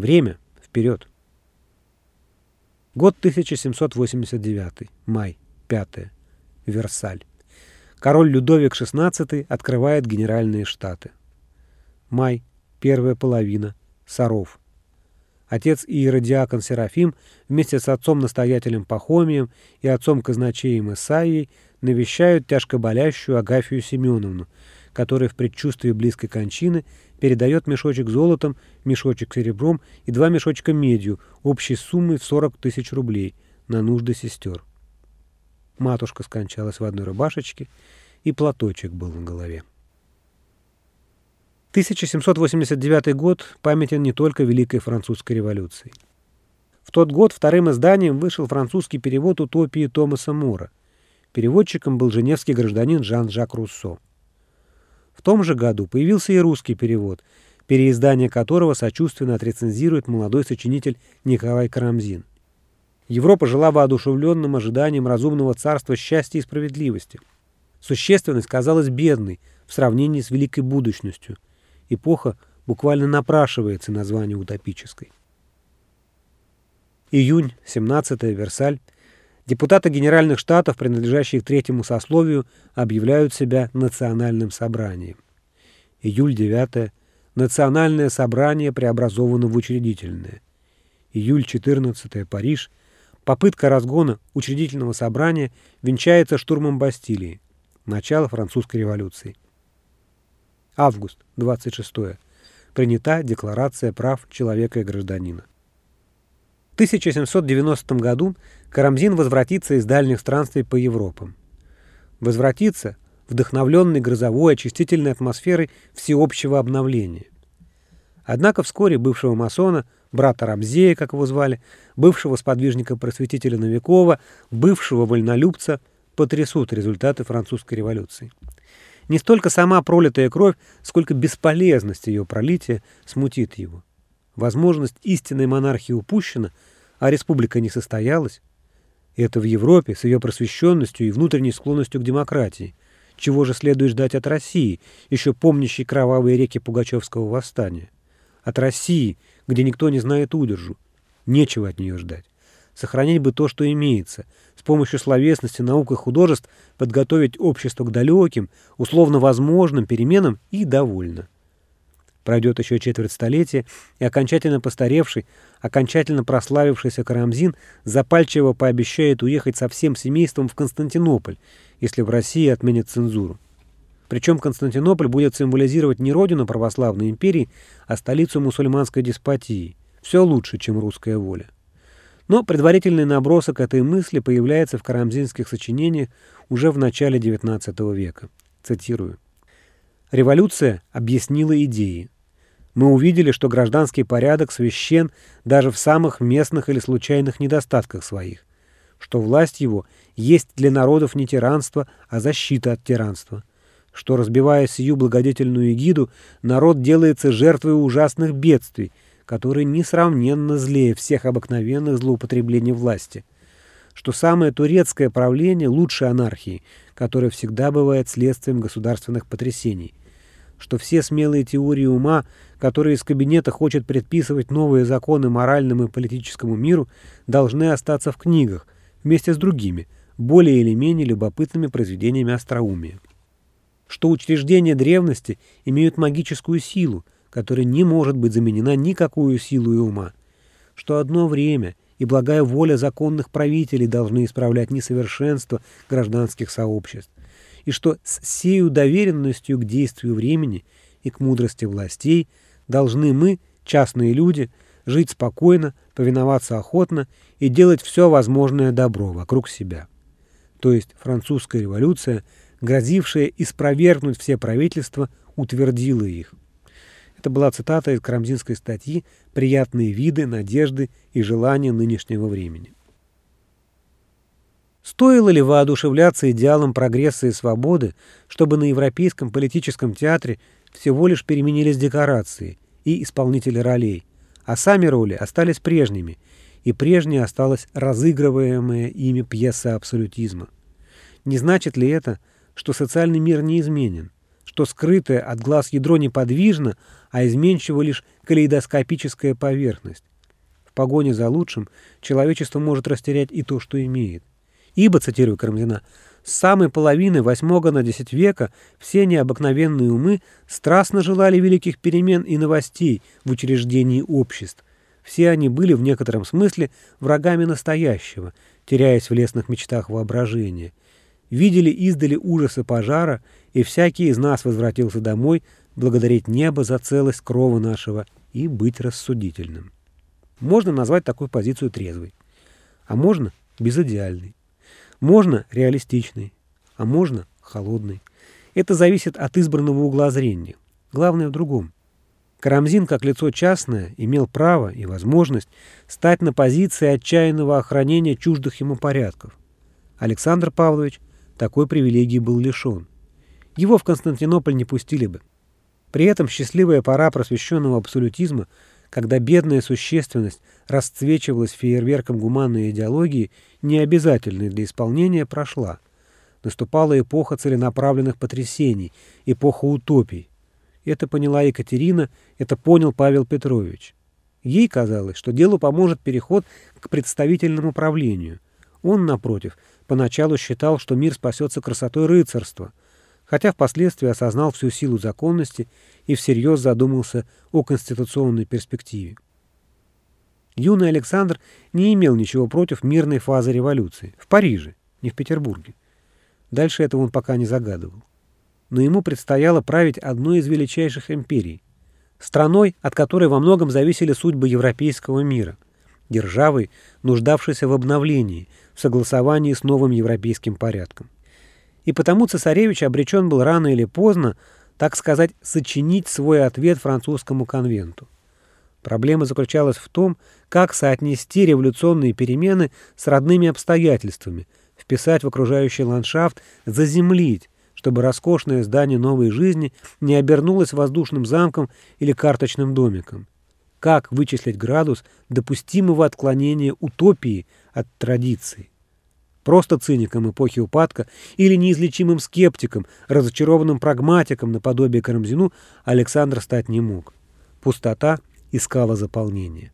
Время вперед. Год 1789. Май. 5. Версаль. Король Людовик XVI открывает Генеральные Штаты. Май. Первая половина. Саров. Отец Иеродиакон Серафим вместе с отцом-настоятелем Пахомием и отцом-казначеем Исаией навещают тяжко болящую Агафию Семеновну, которая в предчувствии близкой кончины передает мешочек золотом, мешочек серебром и два мешочка медью общей суммой в 40 тысяч рублей на нужды сестер. Матушка скончалась в одной рубашечке, и платочек был на голове. 1789 год памятен не только Великой Французской революцией. В тот год вторым изданием вышел французский перевод «Утопии» Томаса Мора. Переводчиком был женевский гражданин Жан-Жак Руссо. В том же году появился и русский перевод, переиздание которого сочувственно отрецензирует молодой сочинитель Николай Карамзин. Европа жила воодушевленным ожиданием разумного царства счастья и справедливости. Существенность казалась бедной в сравнении с великой будущностью. Эпоха буквально напрашивается название утопической. Июнь, 17 Версаль. Депутаты Генеральных Штатов, принадлежащие к третьему сословию, объявляют себя национальным собранием. Июль 9 Национальное собрание преобразовано в учредительное. Июль 14 Париж. Попытка разгона учредительного собрания венчается штурмом Бастилии. Начало французской революции. Август 26. Принята Декларация прав человека и гражданина. В 1790 году Карамзин возвратится из дальних странствий по Европам. Возвратится, вдохновленный грозовой очистительной атмосферой всеобщего обновления. Однако вскоре бывшего масона, брата Рамзея, как его звали, бывшего сподвижника-просветителя Новикова, бывшего вольнолюбца, потрясут результаты французской революции. Не столько сама пролитая кровь, сколько бесполезность ее пролития смутит его. Возможность истинной монархии упущена, а республика не состоялась. Это в Европе с ее просвещенностью и внутренней склонностью к демократии. Чего же следует ждать от России, еще помнящей кровавые реки Пугачевского восстания? От России, где никто не знает удержу. Нечего от нее ждать. Сохранить бы то, что имеется. С помощью словесности, наук и художеств подготовить общество к далеким, условно возможным переменам и довольно. Пройдет еще четверть столетия, и окончательно постаревший, окончательно прославившийся Карамзин запальчиво пообещает уехать со всем семейством в Константинополь, если в России отменят цензуру. Причем Константинополь будет символизировать не родину православной империи, а столицу мусульманской деспотии. Все лучше, чем русская воля. Но предварительный набросок этой мысли появляется в карамзинских сочинениях уже в начале XIX века. Цитирую. «Революция объяснила идеи. Мы увидели, что гражданский порядок священ даже в самых местных или случайных недостатках своих, что власть его есть для народов не тиранство, а защита от тиранства, что, разбивая сию благодетельную эгиду, народ делается жертвой ужасных бедствий, который несравненно злее всех обыкновенных злоупотреблений власти, что самое турецкое правление лучше анархии, которая всегда бывает следствием государственных потрясений, что все смелые теории ума, которые из кабинета хочет предписывать новые законы моральному и политическому миру, должны остаться в книгах вместе с другими, более или менее любопытными произведениями остроумия. Что учреждения древности имеют магическую силу, которая не может быть заменена никакую силу и ума, что одно время и благая воля законных правителей должны исправлять несовершенство гражданских сообществ, и что с сею доверенностью к действию времени и к мудрости властей должны мы, частные люди, жить спокойно, повиноваться охотно и делать все возможное добро вокруг себя. То есть французская революция, грозившая испровергнуть все правительства, утвердила их. Это была цитата из карамзинской статьи «Приятные виды, надежды и желания нынешнего времени». Стоило ли воодушевляться идеалом прогресса и свободы, чтобы на европейском политическом театре всего лишь переменились декорации и исполнители ролей, а сами роли остались прежними, и прежней осталась разыгрываемая ими пьеса абсолютизма? Не значит ли это, что социальный мир неизменен, что скрытое от глаз ядро неподвижно, а изменчива лишь калейдоскопическая поверхность. В погоне за лучшим человечество может растерять и то, что имеет. Ибо, цитирую Карамзина, с самой половины восьмого на десять века все необыкновенные умы страстно желали великих перемен и новостей в учреждении обществ. Все они были в некотором смысле врагами настоящего, теряясь в лесных мечтах воображения. Видели издали ужасы пожара, и всякий из нас возвратился домой благодарить небо за целость крова нашего и быть рассудительным. Можно назвать такую позицию трезвой, а можно безидеальной. Можно реалистичный, а можно холодный. Это зависит от избранного угла зрения. Главное в другом. Карамзин, как лицо частное, имел право и возможность стать на позиции отчаянного охранения чуждых ему порядков. Александр Павлович такой привилегии был лишен. Его в Константинополь не пустили бы. При этом счастливая пора просвещенного абсолютизма когда бедная существенность расцвечивалась фейерверком гуманной идеологии, необязательной для исполнения, прошла. Наступала эпоха целенаправленных потрясений, эпоха утопий. Это поняла Екатерина, это понял Павел Петрович. Ей казалось, что делу поможет переход к представительному правлению. Он, напротив, поначалу считал, что мир спасется красотой рыцарства – хотя впоследствии осознал всю силу законности и всерьез задумался о конституционной перспективе. Юный Александр не имел ничего против мирной фазы революции. В Париже, не в Петербурге. Дальше этого он пока не загадывал. Но ему предстояло править одной из величайших империй. Страной, от которой во многом зависели судьбы европейского мира. Державой, нуждавшейся в обновлении, в согласовании с новым европейским порядком и потому цесаревич обречен был рано или поздно, так сказать, сочинить свой ответ французскому конвенту. Проблема заключалась в том, как соотнести революционные перемены с родными обстоятельствами, вписать в окружающий ландшафт, заземлить, чтобы роскошное здание новой жизни не обернулось воздушным замком или карточным домиком. Как вычислить градус допустимого отклонения утопии от традиции? Просто циником эпохи упадка или неизлечимым скептиком, разочарованным прагматиком наподобие Карамзину Александр стать не мог. Пустота искала заполнение.